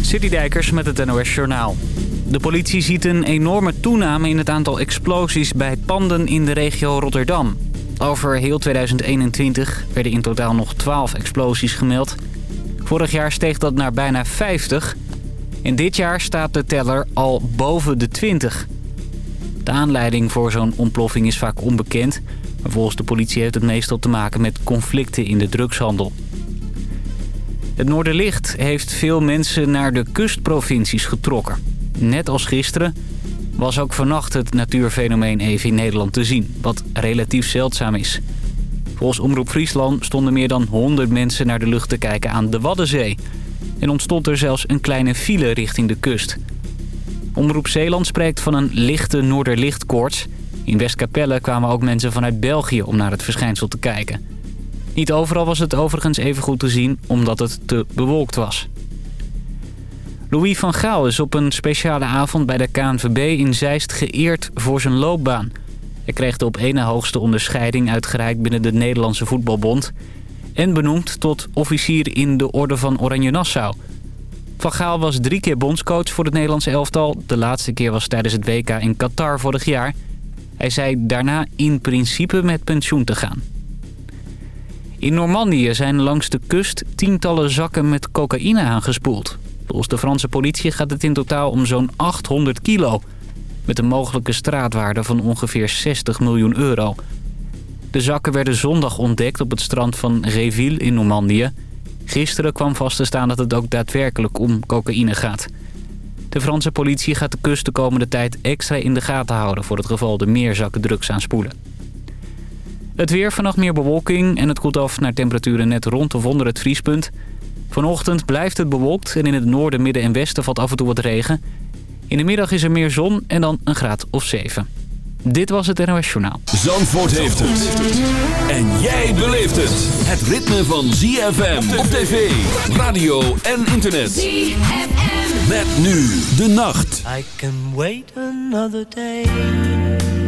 Citydijkers met het NOS Journaal. De politie ziet een enorme toename in het aantal explosies bij panden in de regio Rotterdam. Over heel 2021 werden in totaal nog 12 explosies gemeld. Vorig jaar steeg dat naar bijna 50. En dit jaar staat de teller al boven de 20. De aanleiding voor zo'n ontploffing is vaak onbekend... maar volgens de politie heeft het meestal te maken met conflicten in de drugshandel. Het Noorderlicht heeft veel mensen naar de kustprovincies getrokken. Net als gisteren was ook vannacht het natuurfenomeen even in Nederland te zien, wat relatief zeldzaam is. Volgens Omroep Friesland stonden meer dan 100 mensen naar de lucht te kijken aan de Waddenzee. En ontstond er zelfs een kleine file richting de kust. Omroep Zeeland spreekt van een lichte noorderlichtkoorts. In Westkapelle kwamen ook mensen vanuit België om naar het verschijnsel te kijken. Niet overal was het overigens even goed te zien omdat het te bewolkt was. Louis van Gaal is op een speciale avond bij de KNVB in Zeist geëerd voor zijn loopbaan. Hij kreeg de op ene hoogste onderscheiding uitgereikt binnen de Nederlandse Voetbalbond... en benoemd tot officier in de Orde van Oranje Nassau. Van Gaal was drie keer bondscoach voor het Nederlandse elftal. De laatste keer was tijdens het WK in Qatar vorig jaar. Hij zei daarna in principe met pensioen te gaan. In Normandië zijn langs de kust tientallen zakken met cocaïne aangespoeld. Volgens de Franse politie gaat het in totaal om zo'n 800 kilo... met een mogelijke straatwaarde van ongeveer 60 miljoen euro. De zakken werden zondag ontdekt op het strand van Réville in Normandië. Gisteren kwam vast te staan dat het ook daadwerkelijk om cocaïne gaat. De Franse politie gaat de kust de komende tijd extra in de gaten houden... voor het geval er meer zakken drugs aanspoelen. Het weer, vannacht meer bewolking en het koelt af naar temperaturen net rond of onder het vriespunt. Vanochtend blijft het bewolkt en in het noorden, midden en westen valt af en toe wat regen. In de middag is er meer zon en dan een graad of 7. Dit was het NOS Journaal. Zandvoort heeft het. En jij beleeft het. Het ritme van ZFM op tv, radio en internet. ZFM. Met nu de nacht. I can wait another day.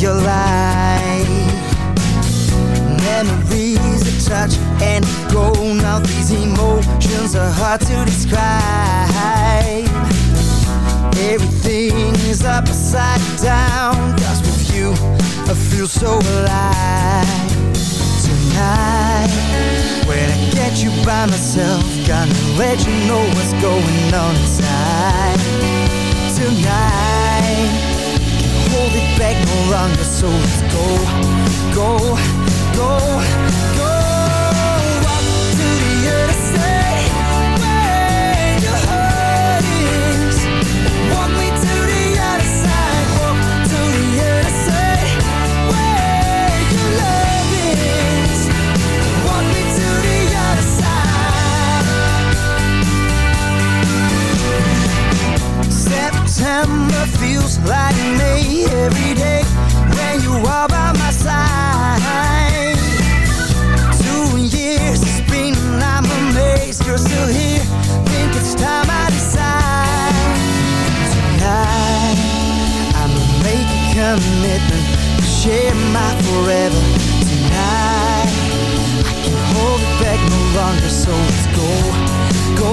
your light. Memories that touch and go. Now these emotions are hard to describe. Everything is upside down. Cause with you, I feel so alive. Tonight, when I get you by myself, gonna let you know what's going on inside. Tonight, back no longer, so let's go, go, go, like May every day when you are by my side. Two years I'm amazed you're still here. Think it's time I decide. Tonight, I'ma a commitment to share my forever. Tonight, I can hold it back no longer, so let's go, go,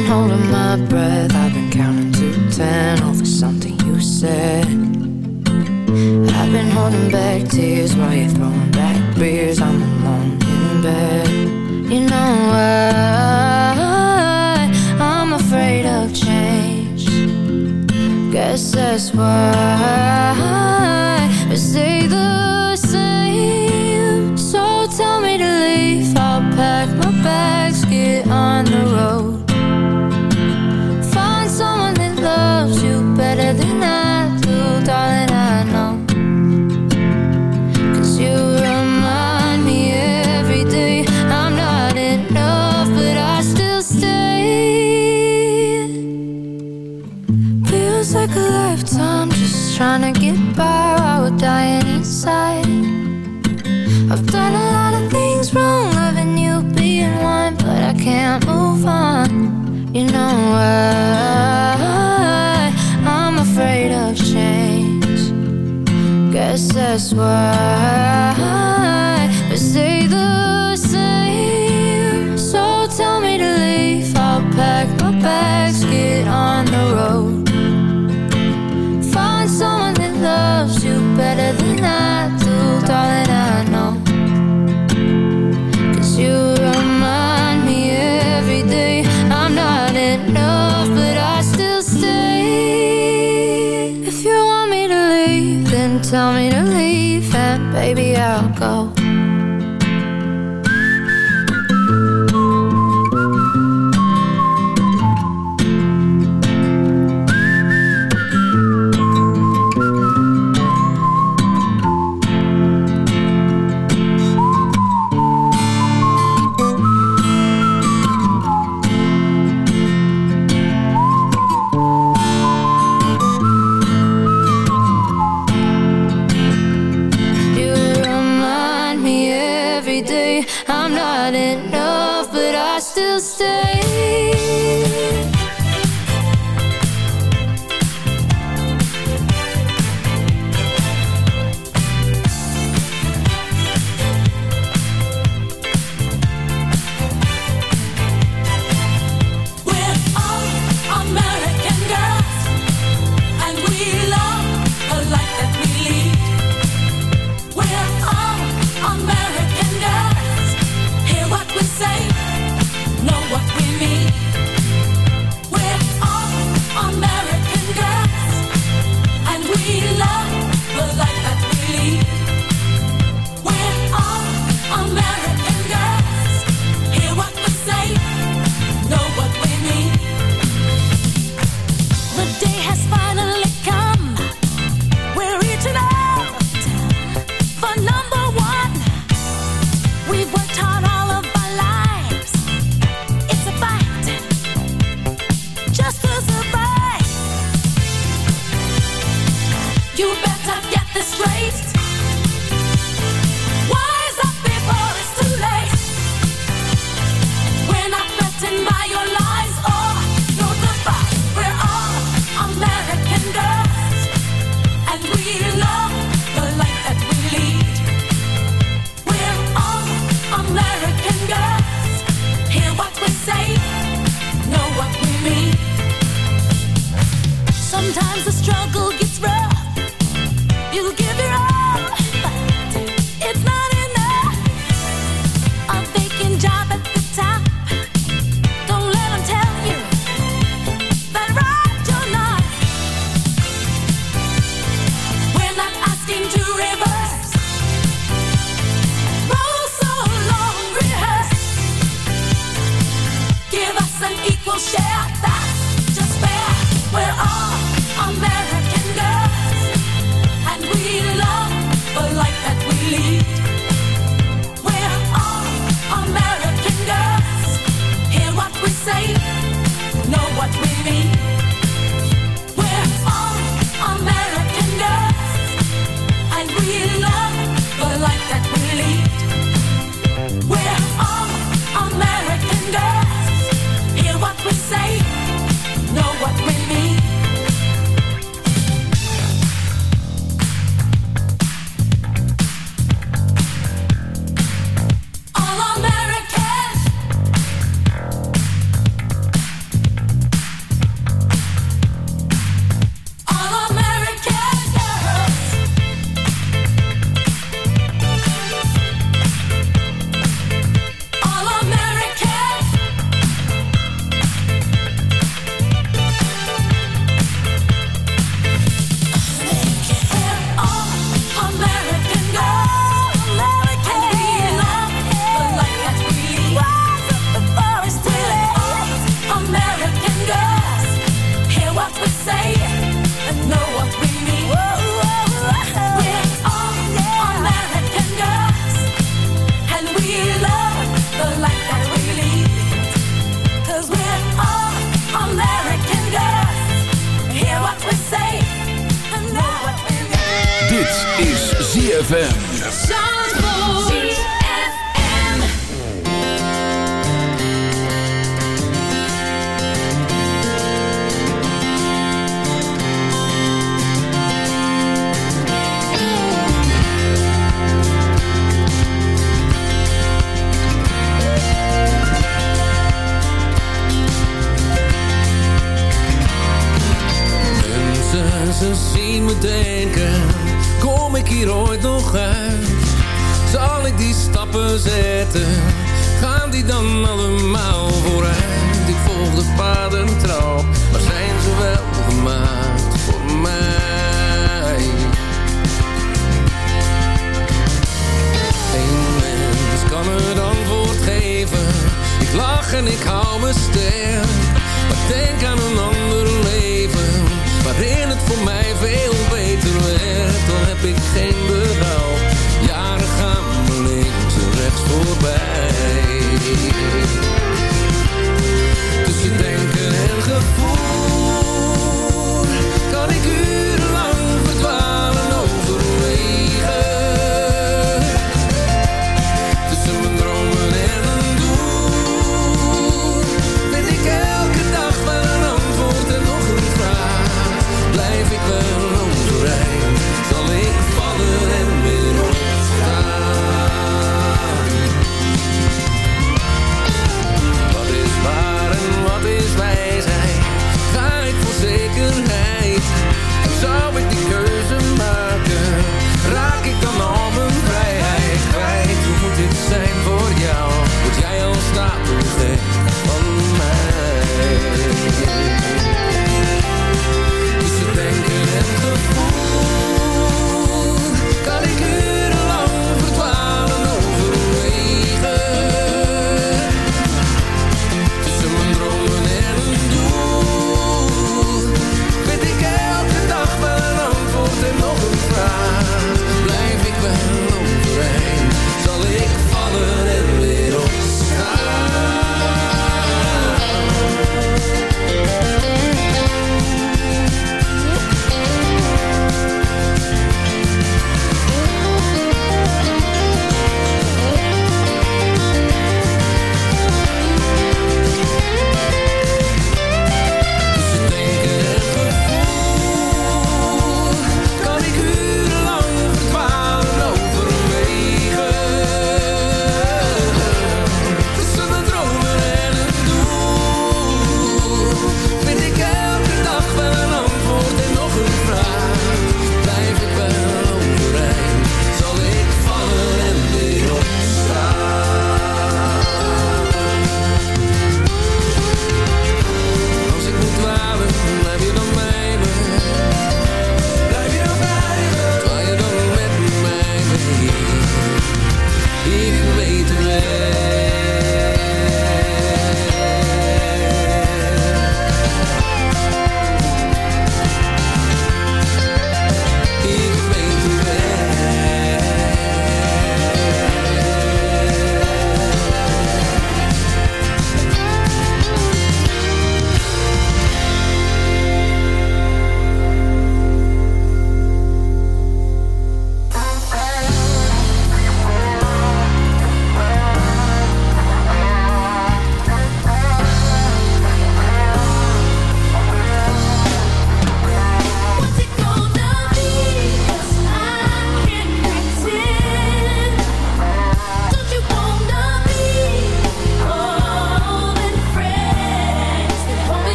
been holding my breath. I've been counting to ten over something you said. I've been holding back tears while you're throwing back beers. I'm alone in bed. You know why I'm afraid of change. Guess that's why we stay the same. So tell me to leave. I'll pack my bags, get on. that's why we stay the same. So tell me to leave, I'll pack my bags, get on the road. Find someone that loves you better than I do, darling. I know. Cause you remind me every day I'm not enough, but I still stay. If you want me to leave, then tell me baby out